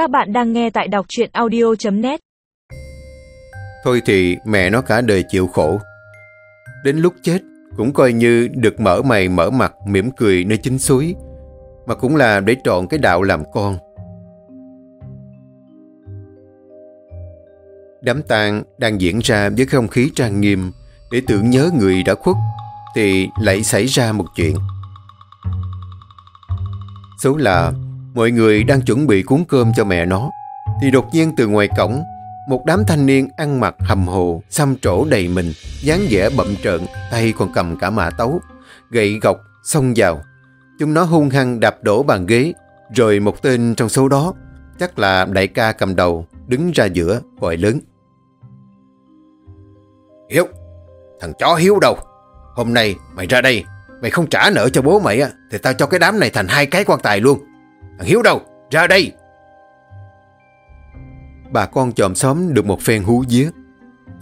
Các bạn đang nghe tại đọc truyện audio.net Thôi thì mẹ nó cả đời chịu khổ. Đến lúc chết, cũng coi như được mở mày mở mặt, mỉm cười nơi chính suối, mà cũng là để trọn cái đạo làm con. Đám tang đang diễn ra với không khí trang nghiêm, để tưởng nhớ người đã khuất, thì lại xảy ra một chuyện. Số là mọi người đang chuẩn bị cuốn cơm cho mẹ nó. Thì đột nhiên từ ngoài cổng, một đám thanh niên ăn mặc hầm hồ, xăm trổ đầy mình, dáng vẻ bậm trợn, tay còn cầm cả mã tấu, gậy gọc, xông vào. Chúng nó hung hăng đạp đổ bàn ghế rồi một tên trong số đó. Chắc là đại ca cầm đầu, đứng ra giữa, gọi lớn. Hiếu, thằng chó Hiếu đâu? Hôm nay mày ra đây, mày không trả nợ cho bố mày á, thì tao cho cái đám này thành hai cái quan tài luôn thằng Hiếu đâu ra đây bà con chòm xóm được một phen hú vía.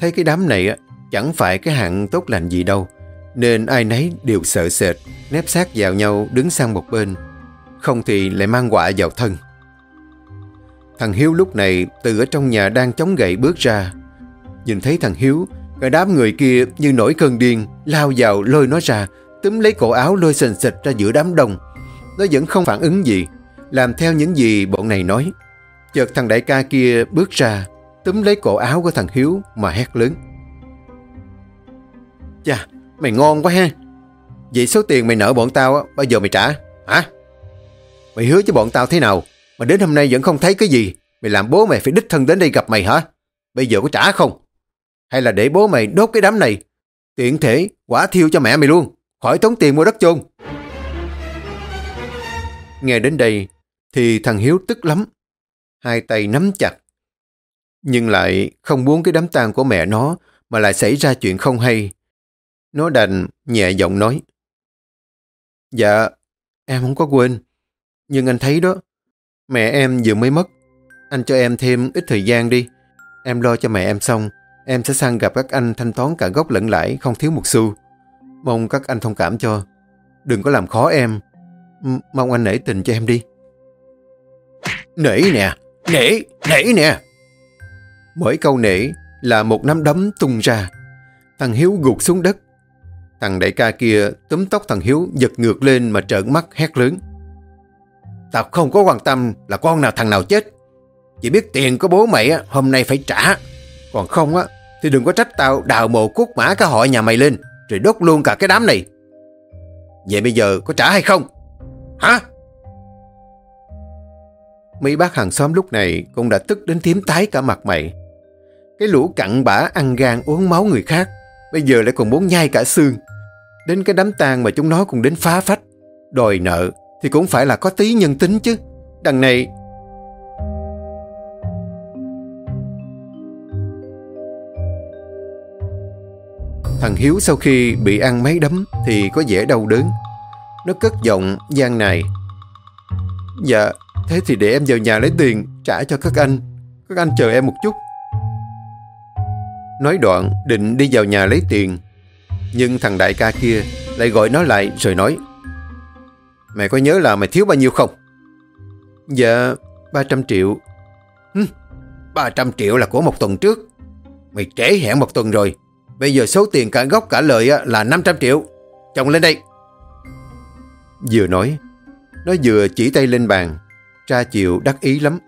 Thấy cái đám này á, chẳng phải cái hạng tốt lành gì đâu, nên ai nấy đều sợ sệt, nép sát vào nhau đứng sang một bên, không thì lại mang quả vào thân. Thằng Hiếu lúc này từ ở trong nhà đang chống gậy bước ra. Nhìn thấy thằng Hiếu, cả đám người kia như nổi cơn điên, lao vào lôi nó ra, túm lấy cổ áo lôi sền sệt ra giữa đám đông. Nó vẫn không phản ứng gì, làm theo những gì bọn này nói. Chợt thằng đại ca kia bước ra, túm lấy cổ áo của thằng Hiếu mà hét lớn. Chà, mày ngon quá ha. Vậy số tiền mày nợ bọn tao bao giờ mày trả? Hả? Mày hứa với bọn tao thế nào mà đến hôm nay vẫn không thấy cái gì? Mày làm bố mày phải đích thân đến đây gặp mày hả? Bây giờ có trả không? Hay là để bố mày đốt cái đám này? Tiện thể quả thiêu cho mẹ mày luôn. Khỏi tốn tiền mua đất chôn. Nghe đến đây thì thằng Hiếu tức lắm hai tay nắm chặt. Nhưng lại không muốn cái đám tang của mẹ nó mà lại xảy ra chuyện không hay. Nó đành nhẹ giọng nói. Dạ, em không có quên. Nhưng anh thấy đó, mẹ em vừa mới mất. Anh cho em thêm ít thời gian đi. Em lo cho mẹ em xong, em sẽ sang gặp các anh thanh toán cả gốc lẫn lãi, không thiếu một xu. Mong các anh thông cảm cho. Đừng có làm khó em. M mong anh nể tình cho em đi. Nể nè, Nể, nể nè. Mỗi câu nể là một nắm đấm tung ra. Thằng Hiếu gục xuống đất. Thằng đại ca kia túm tóc thằng Hiếu giật ngược lên mà trợn mắt hét lớn. Tao không có quan tâm là con nào thằng nào chết. Chỉ biết tiền của bố mày á, hôm nay phải trả. Còn không á, thì đừng có trách tao đào mộ cốt mã cả họ nhà mày lên rồi đốt luôn cả cái đám này. Vậy bây giờ có trả hay không? Hả? Mấy bác hàng xóm lúc này cũng đã tức đến tím tái cả mặt mày. Cái lũ cặn bã ăn gan uống máu người khác, bây giờ lại còn muốn nhai cả xương. Đến cái đám tang mà chúng nó cũng đến phá phách, đòi nợ thì cũng phải là có tí nhân tính chứ. Đằng này... Thằng Hiếu sau khi bị ăn mấy đấm thì có vẻ đau đớn. Nó cất giọng gian này. Dạ, Thế thì để em vào nhà lấy tiền trả cho các anh. Các anh chờ em một chút. Nói đoạn định đi vào nhà lấy tiền. Nhưng thằng đại ca kia lại gọi nó lại rồi nói Mày có nhớ là mày thiếu bao nhiêu không? Dạ, 300 triệu. Hừ, 300 triệu là của một tuần trước. Mày trễ hẹn một tuần rồi. Bây giờ số tiền cả gốc cả lợi là 500 triệu. Chồng lên đây. Vừa nói, nó vừa chỉ tay lên bàn Tra chịu đắc ý lắm.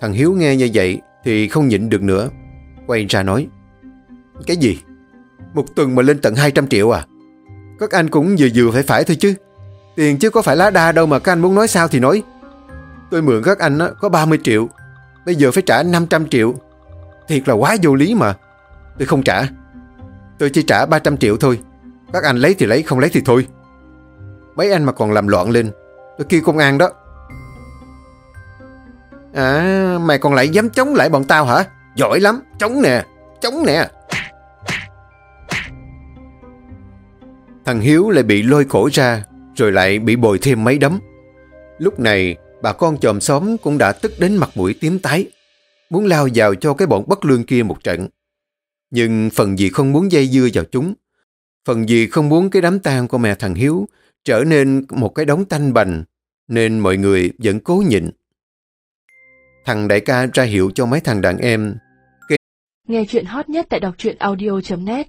Thằng Hiếu nghe như vậy thì không nhịn được nữa. Quay ra nói. Cái gì? Một tuần mà lên tận 200 triệu à? Các anh cũng vừa vừa phải phải thôi chứ. Tiền chứ có phải lá đa đâu mà các anh muốn nói sao thì nói. Tôi mượn các anh có 30 triệu. Bây giờ phải trả 500 triệu. Thiệt là quá vô lý mà. Tôi không trả. Tôi chỉ trả 300 triệu thôi. Các anh lấy thì lấy, không lấy thì thôi. Mấy anh mà còn làm loạn lên. Tôi kêu công an đó. À, mày còn lại dám chống lại bọn tao hả? Giỏi lắm, chống nè, chống nè. Thằng Hiếu lại bị lôi cổ ra, rồi lại bị bồi thêm mấy đấm. Lúc này, bà con chòm xóm cũng đã tức đến mặt mũi tím tái, muốn lao vào cho cái bọn bất lương kia một trận. Nhưng phần gì không muốn dây dưa vào chúng, phần gì không muốn cái đám tang của mẹ thằng Hiếu trở nên một cái đống tanh bành, nên mọi người vẫn cố nhịn thằng đại ca ra hiệu cho mấy thằng đàn em. Nghe chuyện hot nhất tại đọc truyện audio.net